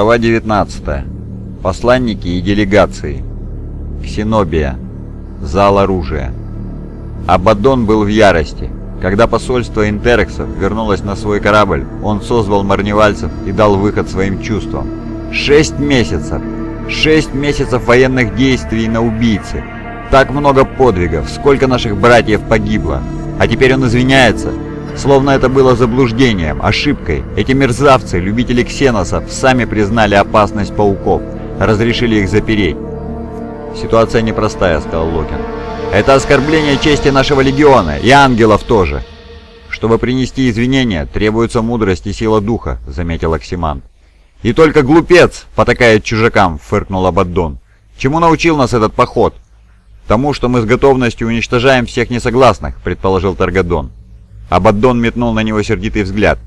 Глава 19. Посланники и делегации. Ксенобия. Зал оружия. Абаддон был в ярости. Когда посольство Интерексов вернулось на свой корабль, он созвал марневальцев и дал выход своим чувствам. Шесть месяцев! Шесть месяцев военных действий на убийце! Так много подвигов! Сколько наших братьев погибло! А теперь он извиняется, Словно это было заблуждением, ошибкой. Эти мерзавцы, любители ксеносов, сами признали опасность пауков, разрешили их запереть. «Ситуация непростая», — сказал Локин. «Это оскорбление чести нашего легиона, и ангелов тоже». «Чтобы принести извинения, требуется мудрость и сила духа», — заметил Оксиман. «И только глупец потакает чужакам», — фыркнул Абаддон. «Чему научил нас этот поход?» «Тому, что мы с готовностью уничтожаем всех несогласных», — предположил Таргадон. Абаддон метнул на него сердитый взгляд.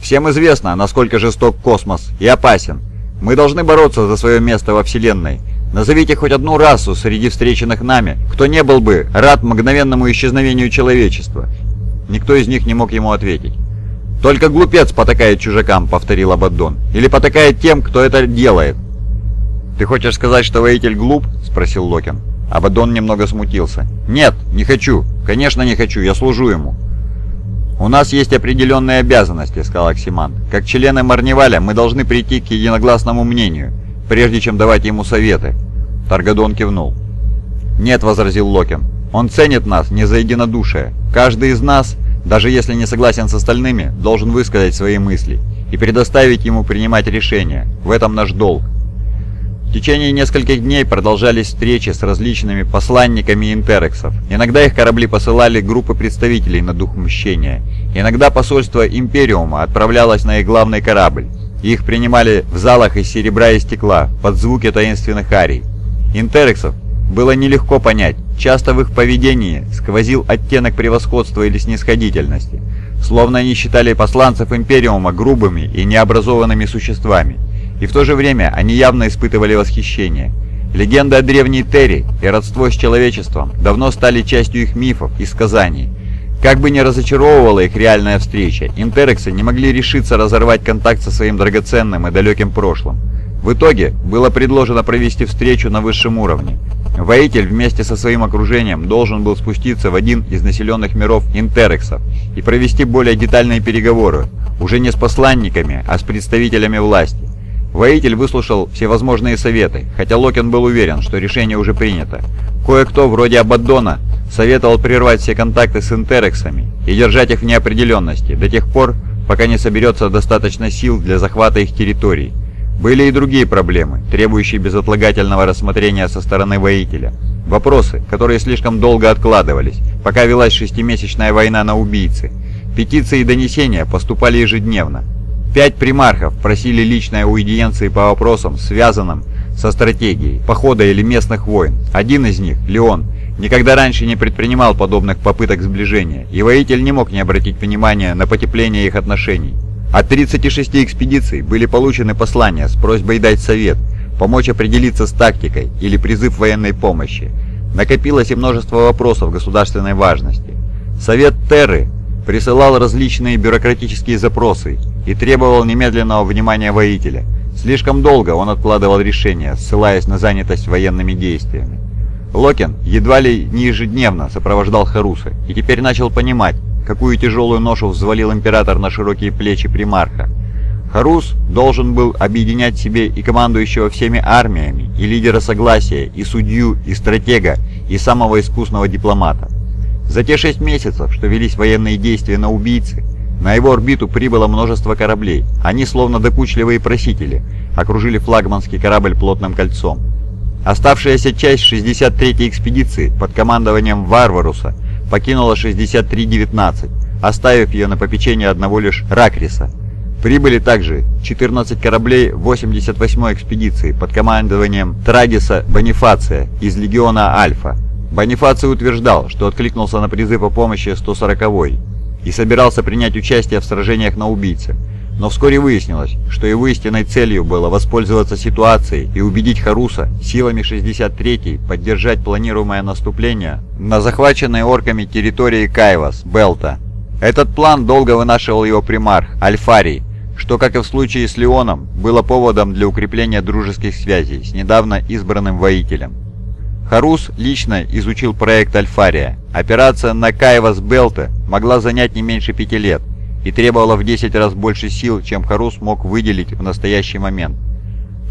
«Всем известно, насколько жесток космос и опасен. Мы должны бороться за свое место во Вселенной. Назовите хоть одну расу среди встреченных нами, кто не был бы рад мгновенному исчезновению человечества». Никто из них не мог ему ответить. «Только глупец потакает чужакам», — повторил Абаддон. «Или потакает тем, кто это делает». «Ты хочешь сказать, что воитель глуп?» — спросил Локин. Абаддон немного смутился. «Нет, не хочу. Конечно, не хочу. Я служу ему». «У нас есть определенные обязанности», — сказал Оксиман. «Как члены Марневаля мы должны прийти к единогласному мнению, прежде чем давать ему советы». Таргадон кивнул. «Нет», — возразил Локин. «Он ценит нас не за единодушие. Каждый из нас, даже если не согласен с остальными, должен высказать свои мысли и предоставить ему принимать решения. В этом наш долг». В течение нескольких дней продолжались встречи с различными посланниками интерексов. Иногда их корабли посылали группы представителей на дух мщения. Иногда посольство Империума отправлялось на их главный корабль. Их принимали в залах из серебра и стекла, под звуки таинственных арий. Интерексов было нелегко понять, часто в их поведении сквозил оттенок превосходства или снисходительности, словно они считали посланцев Империума грубыми и необразованными существами. И в то же время они явно испытывали восхищение. Легенды о древней Терри и родство с человечеством давно стали частью их мифов и сказаний. Как бы ни разочаровывала их реальная встреча, интерексы не могли решиться разорвать контакт со своим драгоценным и далеким прошлым. В итоге было предложено провести встречу на высшем уровне. Воитель вместе со своим окружением должен был спуститься в один из населенных миров интерексов и провести более детальные переговоры, уже не с посланниками, а с представителями власти. Воитель выслушал всевозможные советы, хотя Локин был уверен, что решение уже принято. Кое-кто, вроде Абаддона, советовал прервать все контакты с интерексами и держать их в неопределенности до тех пор, пока не соберется достаточно сил для захвата их территорий. Были и другие проблемы, требующие безотлагательного рассмотрения со стороны воителя. Вопросы, которые слишком долго откладывались, пока велась шестимесячная война на убийцы. Петиции и донесения поступали ежедневно, Пять примархов просили личной аудиенции по вопросам, связанным со стратегией, похода или местных войн. Один из них, Леон, никогда раньше не предпринимал подобных попыток сближения, и воитель не мог не обратить внимания на потепление их отношений. От 36 экспедиций были получены послания с просьбой дать совет, помочь определиться с тактикой или призыв военной помощи. Накопилось и множество вопросов государственной важности. Совет Терры присылал различные бюрократические запросы и требовал немедленного внимания воителя. Слишком долго он откладывал решение, ссылаясь на занятость военными действиями. Локин едва ли не ежедневно сопровождал Харуса и теперь начал понимать, какую тяжелую ношу взвалил император на широкие плечи примарха. Харус должен был объединять себе и командующего всеми армиями, и лидера согласия, и судью, и стратега, и самого искусного дипломата. За те шесть месяцев, что велись военные действия на убийцы, на его орбиту прибыло множество кораблей. Они, словно докучливые просители, окружили флагманский корабль плотным кольцом. Оставшаяся часть 63-й экспедиции под командованием Варваруса покинула 63-19, оставив ее на попечение одного лишь Ракриса. Прибыли также 14 кораблей 88-й экспедиции под командованием Трагиса Бонифация из легиона Альфа. Бонифаций утверждал, что откликнулся на призыв о помощи 140-й и собирался принять участие в сражениях на убийце. Но вскоре выяснилось, что его истинной целью было воспользоваться ситуацией и убедить Харуса силами 63-й поддержать планируемое наступление на захваченной орками территории Кайвас, Белта. Этот план долго вынашивал его примарх, Альфарий, что, как и в случае с Леоном, было поводом для укрепления дружеских связей с недавно избранным воителем. Харус лично изучил проект Альфария. Операция на Каевас Белте могла занять не меньше пяти лет и требовала в 10 раз больше сил, чем Харус мог выделить в настоящий момент.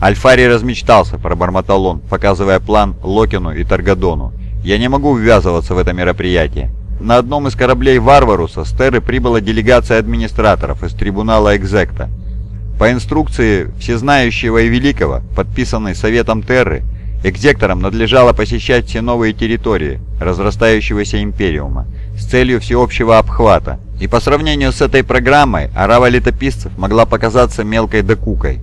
«Альфарий размечтался», — пробормотал он, показывая план Локину и Таргадону. «Я не могу ввязываться в это мероприятие. На одном из кораблей «Варваруса» с Терры прибыла делегация администраторов из трибунала Экзекта. По инструкции Всезнающего и Великого, подписанной Советом Терры, Экзекторам надлежало посещать все новые территории разрастающегося Империума с целью всеобщего обхвата, и по сравнению с этой программой арава летописцев могла показаться мелкой докукой.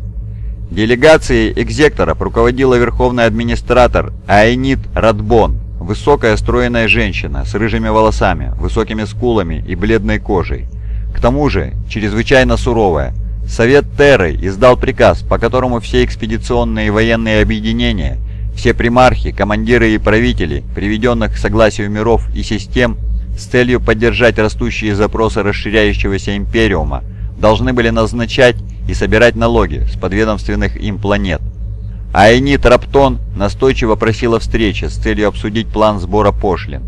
Делегацией экзекторов руководила верховный администратор Айнит Радбон, Высокая стройная женщина с рыжими волосами, высокими скулами и бледной кожей. К тому же, чрезвычайно суровая. Совет Терры издал приказ, по которому все экспедиционные военные объединения, все примархи, командиры и правители, приведенных к согласию миров и систем, с целью поддержать растущие запросы расширяющегося империума, должны были назначать и собирать налоги с подведомственных им планет – а Энит Раптон настойчиво просила встречи с целью обсудить план сбора пошлин.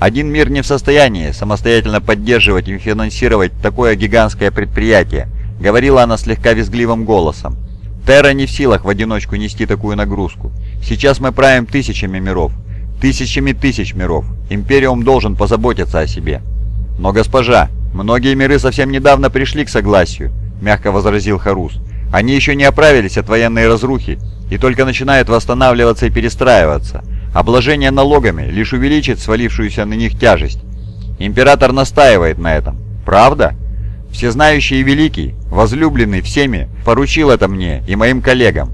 Один мир не в состоянии самостоятельно поддерживать и финансировать такое гигантское предприятие, говорила она слегка визгливым голосом. Терра не в силах в одиночку нести такую нагрузку. Сейчас мы правим тысячами миров. Тысячами тысяч миров. Империум должен позаботиться о себе. Но, госпожа, многие миры совсем недавно пришли к согласию, мягко возразил Харус. Они еще не оправились от военной разрухи и только начинают восстанавливаться и перестраиваться. Обложение налогами лишь увеличит свалившуюся на них тяжесть. Император настаивает на этом. Правда? Всезнающий и великий, возлюбленный всеми, поручил это мне и моим коллегам.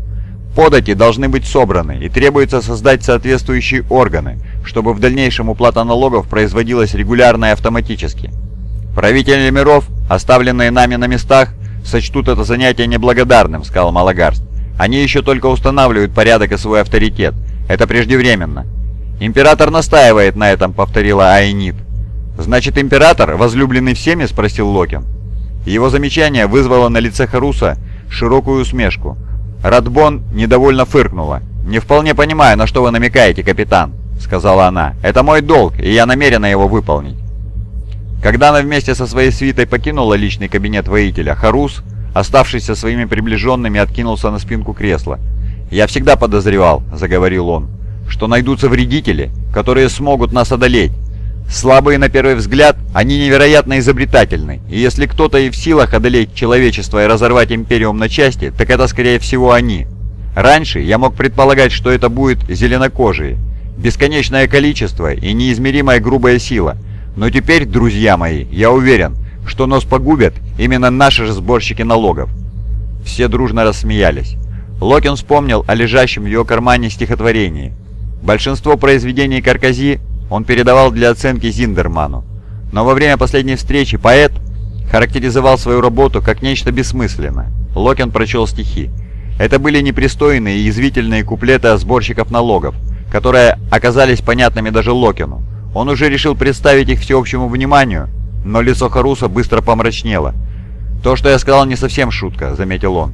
Подати должны быть собраны и требуется создать соответствующие органы, чтобы в дальнейшем уплата налогов производилась регулярно и автоматически. Правители миров, оставленные нами на местах, сочтут это занятие неблагодарным, сказал Малагарст. Они еще только устанавливают порядок и свой авторитет. Это преждевременно. Император настаивает на этом, повторила Айнит. Значит, император, возлюбленный всеми, спросил Локин. Его замечание вызвало на лице Харуса широкую усмешку. Радбон недовольно фыркнула. «Не вполне понимаю, на что вы намекаете, капитан», — сказала она. «Это мой долг, и я намерена его выполнить». Когда она вместе со своей свитой покинула личный кабинет воителя, Харус Оставшись со своими приближенными, откинулся на спинку кресла. «Я всегда подозревал», — заговорил он, — «что найдутся вредители, которые смогут нас одолеть. Слабые на первый взгляд, они невероятно изобретательны, и если кто-то и в силах одолеть человечество и разорвать Империум на части, так это скорее всего они. Раньше я мог предполагать, что это будет зеленокожие, бесконечное количество и неизмеримая грубая сила, но теперь, друзья мои, я уверен, что нас погубят именно наши же сборщики налогов. Все дружно рассмеялись. Локин вспомнил о лежащем в его кармане стихотворении. Большинство произведений Каркази он передавал для оценки Зиндерману. Но во время последней встречи поэт характеризовал свою работу как нечто бессмысленное. Локин прочел стихи. Это были непристойные и язвительные куплеты о сборщиков налогов, которые оказались понятными даже Локину. Он уже решил представить их всеобщему вниманию, но лицо Харуса быстро помрачнело. «То, что я сказал, не совсем шутка», — заметил он.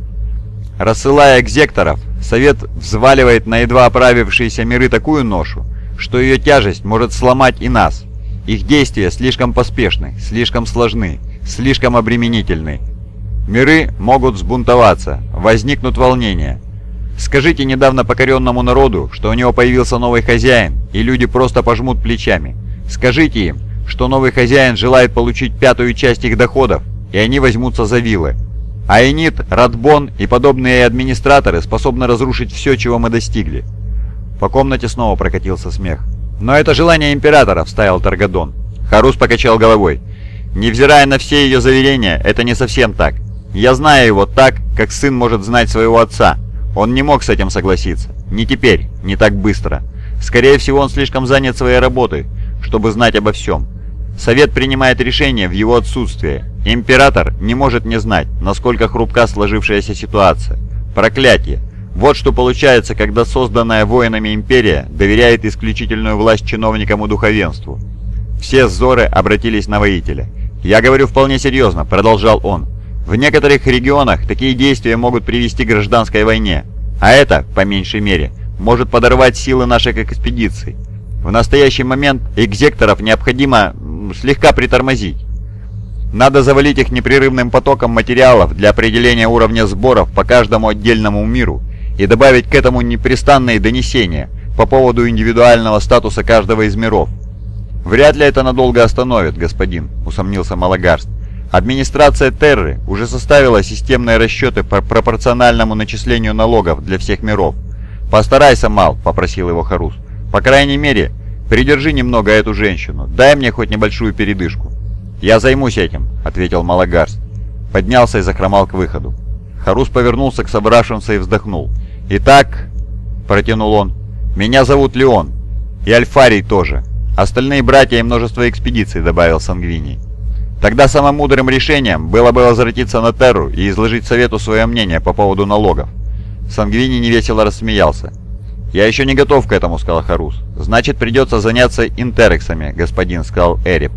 Рассылая экзекторов, Совет взваливает на едва оправившиеся миры такую ношу, что ее тяжесть может сломать и нас. Их действия слишком поспешны, слишком сложны, слишком обременительны. Миры могут взбунтоваться, возникнут волнения. Скажите недавно покоренному народу, что у него появился новый хозяин, и люди просто пожмут плечами. Скажите им, что новый хозяин желает получить пятую часть их доходов, и они возьмутся за вилы. Айнит, Радбон и подобные администраторы способны разрушить все, чего мы достигли. По комнате снова прокатился смех. «Но это желание императора», — вставил Таргадон. Харус покачал головой. «Невзирая на все ее заверения, это не совсем так. Я знаю его так, как сын может знать своего отца. Он не мог с этим согласиться. Не теперь, не так быстро. Скорее всего, он слишком занят своей работой, чтобы знать обо всем. Совет принимает решение в его отсутствие. Император не может не знать, насколько хрупка сложившаяся ситуация. Проклятие! Вот что получается, когда созданная воинами империя доверяет исключительную власть чиновникам и духовенству. Все взоры обратились на воителя. «Я говорю вполне серьезно», — продолжал он. В некоторых регионах такие действия могут привести к гражданской войне, а это, по меньшей мере, может подорвать силы наших экспедиций. В настоящий момент экзекторов необходимо слегка притормозить. Надо завалить их непрерывным потоком материалов для определения уровня сборов по каждому отдельному миру и добавить к этому непрестанные донесения по поводу индивидуального статуса каждого из миров. «Вряд ли это надолго остановит, господин», — усомнился Малагарст. Администрация Терры уже составила системные расчеты по пропорциональному начислению налогов для всех миров. «Постарайся, Мал», — попросил его Харус. «По крайней мере, придержи немного эту женщину, дай мне хоть небольшую передышку». «Я займусь этим», — ответил Малагарс. Поднялся и захромал к выходу. Харус повернулся к собравшимся и вздохнул. «Итак», — протянул он, — «меня зовут Леон. И Альфарий тоже. Остальные братья и множество экспедиций», — добавил Сангвини. Тогда самым мудрым решением было бы возвратиться на Терру и изложить Совету свое мнение по поводу налогов. Сангвини невесело рассмеялся. «Я еще не готов к этому», — сказал Харус. «Значит, придется заняться интерексами, господин», — сказал Эрип.